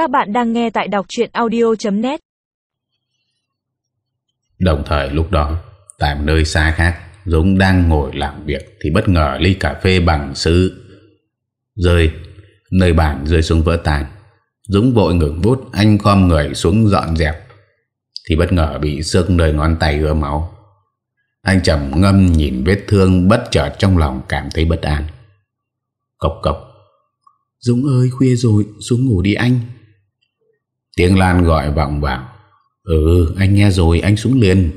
Các bạn đang nghe tại đọc chuyện audio.net Đồng thời lúc đó, Tại một nơi xa khác, Dũng đang ngồi làm việc Thì bất ngờ ly cà phê bằng sứ Rơi, Nơi bàn rơi xuống vỡ tàn Dũng vội ngừng vút, Anh khom người xuống dọn dẹp, Thì bất ngờ bị xước nơi ngón tay ưa máu. Anh trầm ngâm nhìn vết thương Bất chợt trong lòng cảm thấy bất an. Cộc cộc. Dũng ơi, khuya rồi, Xuống ngủ đi anh. Tiếng Lan gọi vọng vào Ừ anh nghe rồi, anh xuống liền.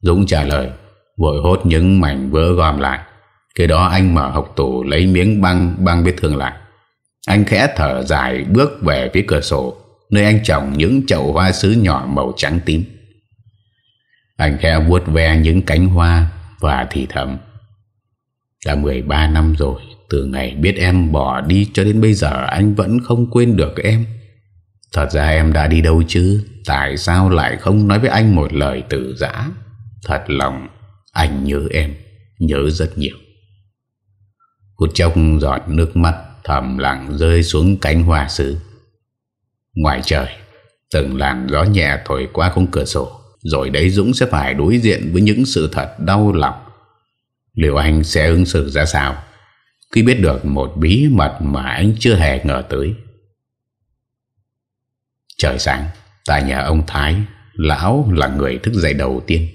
Dũng trả lời, Vội hốt những mảnh vỡ gom lại. Khi đó anh mở hộp tủ Lấy miếng băng băng vết thương lại. Anh khẽ thở dài, bước về phía cửa sổ, Nơi anh trồng những chậu hoa sứ nhỏ màu trắng tím. Anh khẽ vuốt ve những cánh hoa Và thì thầm, Đã 13 năm rồi, Từ ngày biết em bỏ đi cho đến bây giờ Anh vẫn không quên được em. Thật ra em đã đi đâu chứ? Tại sao lại không nói với anh một lời tự giã? Thật lòng, Anh nhớ em, Nhớ rất nhiều. Hút trong giọt nước mắt Thầm lặng rơi xuống cánh hoa sứ. Ngoài trời, Từng làn gió nhẹ thổi qua khung cửa sổ, Rồi đấy Dũng sẽ phải đối diện Với những sự thật đau lòng. Liệu anh sẽ ứng xử ra sao? Khi biết được một bí mật Mà anh chưa hề ngờ tới Trời sáng. Tại nhà ông Thái, Lão là người thức dậy đầu tiên.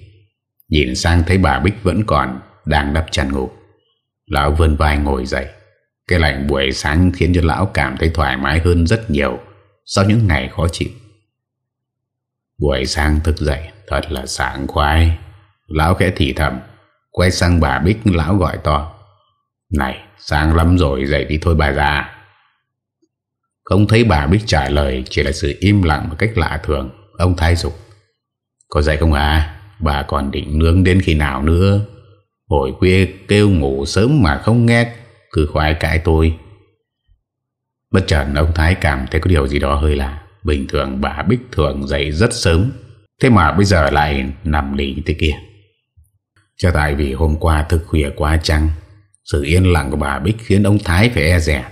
Nhìn sang thấy bà Bích vẫn còn Đang đắp chăn ngủ. Lão vươn vai ngồi dậy. Cái lạnh buổi sáng khiến cho lão cảm thấy thoải mái hơn rất nhiều Sau những ngày khó chịu. Buổi sáng thức dậy, Thật là sảng khoái. Lão khẽ thì thầm, Quay sang bà Bích, lão gọi to. Này, sáng lắm rồi, dậy đi thôi bà già không thấy bà Bích trả lời, Chỉ là sự im lặng một cách lạ thường. Ông thái dục, Có dậy không à? Bà còn định nướng đến khi nào nữa? Hồi khuya kêu ngủ sớm mà không nghe, Cứ khoái cãi tôi. Bất chợt ông Thái cảm thấy có điều gì đó hơi lạ. Bình thường bà Bích thường dậy rất sớm, Thế mà bây giờ lại nằm lì thế kia. Cho tại vì hôm qua thức khuya quá chăng Sự yên lặng của bà Bích khiến ông Thái phải e rẻ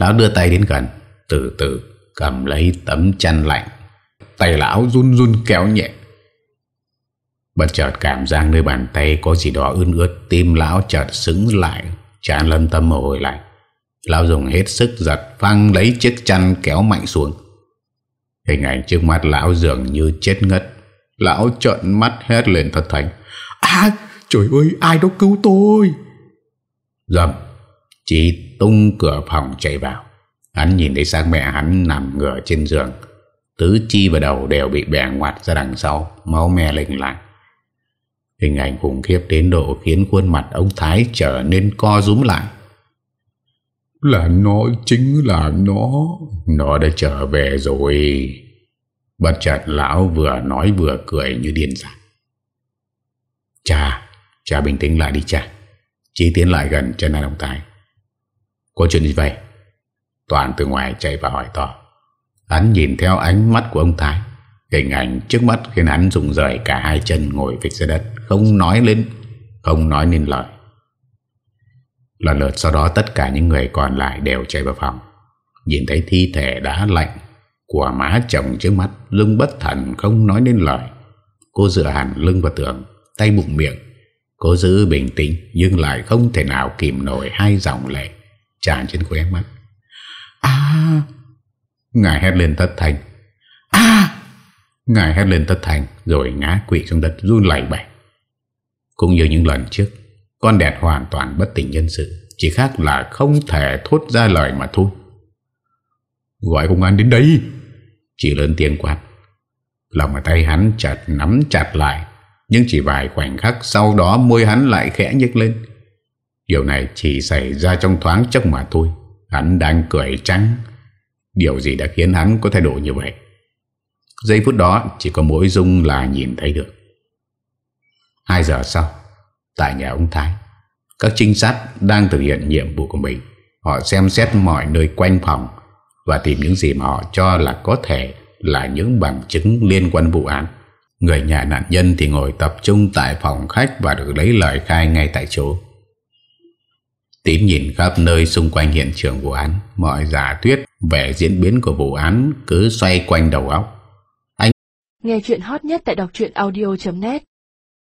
Lão đưa tay đến gần từ từ cầm lấy tấm chăn lạnh. Tay lão run run kéo nhẹ. Bất chợt cảm giác nơi bàn tay có gì đó ươn ướt, Tim lão chợt xứng lại Chán lâm tâm mồ hôi lại Lão dùng hết sức giật phăng lấy chiếc chăn kéo mạnh xuống. Hình ảnh trước mắt lão dường như chết ngất. Lão trợn mắt hét lên thật thành À trời ơi, ai đó cứu tôi? Dầm Chỉ tung cửa phòng chạy vào. Hắn nhìn thấy xác mẹ hắn nằm ngửa trên giường. Tứ chi và đầu đều bị bẻ ngoặt ra đằng sau Máu me lệnh lạnh Hình ảnh khủng khiếp đến độ Khiến khuôn mặt ông Thái trở nên co rúm lại. Là nó chính là nó. Nó đã trở về rồi. Bất chợt lão vừa nói vừa cười như điên dại. Cha Cha bình tĩnh lại đi cha. Chí tiến lại gần chân anh ông Thái. Có chuyện gì vậy Toàn từ ngoài chạy vào hỏi to. Hắn nhìn theo ánh mắt của ông Thái. Hình ảnh trước mắt khiến hắn rụng rời cả hai chân ngồi vịt dưới đất, Không nói lên, Không nói nên lời. Lần lượt sau đó tất cả những người còn lại đều chạy vào phòng. Nhìn thấy thi thể đã lạnh Của má chồng trước mắt Lưng bất thần không nói nên lời. Cô dựa hẳn lưng vào tường, Tay bụng miệng. Cô giữ bình tĩnh Nhưng lại không thể nào kìm nổi hai dòng lệ Tràn trên khóe mắt. À. Ngài hét lên thất thành À. Ngài hét lên thất thành Rồi ngã quỵ xuống đất run lẩy bẩy. Cũng như những lần trước Con đẹp hoàn toàn bất tỉnh nhân sự Chỉ khác là không thể thốt ra lời mà thôi. Gọi công an đến đây Chỉ lớn tiếng quát. Lòng tay hắn chặt nắm chặt lại Nhưng chỉ vài khoảnh khắc Sau đó môi hắn lại khẽ nhức lên. Điều này chỉ xảy ra trong thoáng chốc mà thôi Hắn đang cười trắng. Điều gì đã khiến hắn có thái độ như vậy? Giây phút đó, Chỉ có mỗi Dung là nhìn thấy được. Hai giờ sau, Tại nhà ông Thái, Các trinh sát đang thực hiện nhiệm vụ của mình. Họ xem xét mọi nơi quanh phòng Và tìm những gì mà họ cho là có thể Là những bằng chứng liên quan vụ án. Người nhà nạn nhân thì ngồi tập trung tại phòng khách Và được lấy lời khai ngay tại chỗ. Tím nhìn khắp nơi xung quanh hiện trường vụ án, Mọi giả thuyết về diễn biến của vụ án cứ xoay quanh đầu óc. Anh Nghe chuyện hot nhất tại đọc audio.net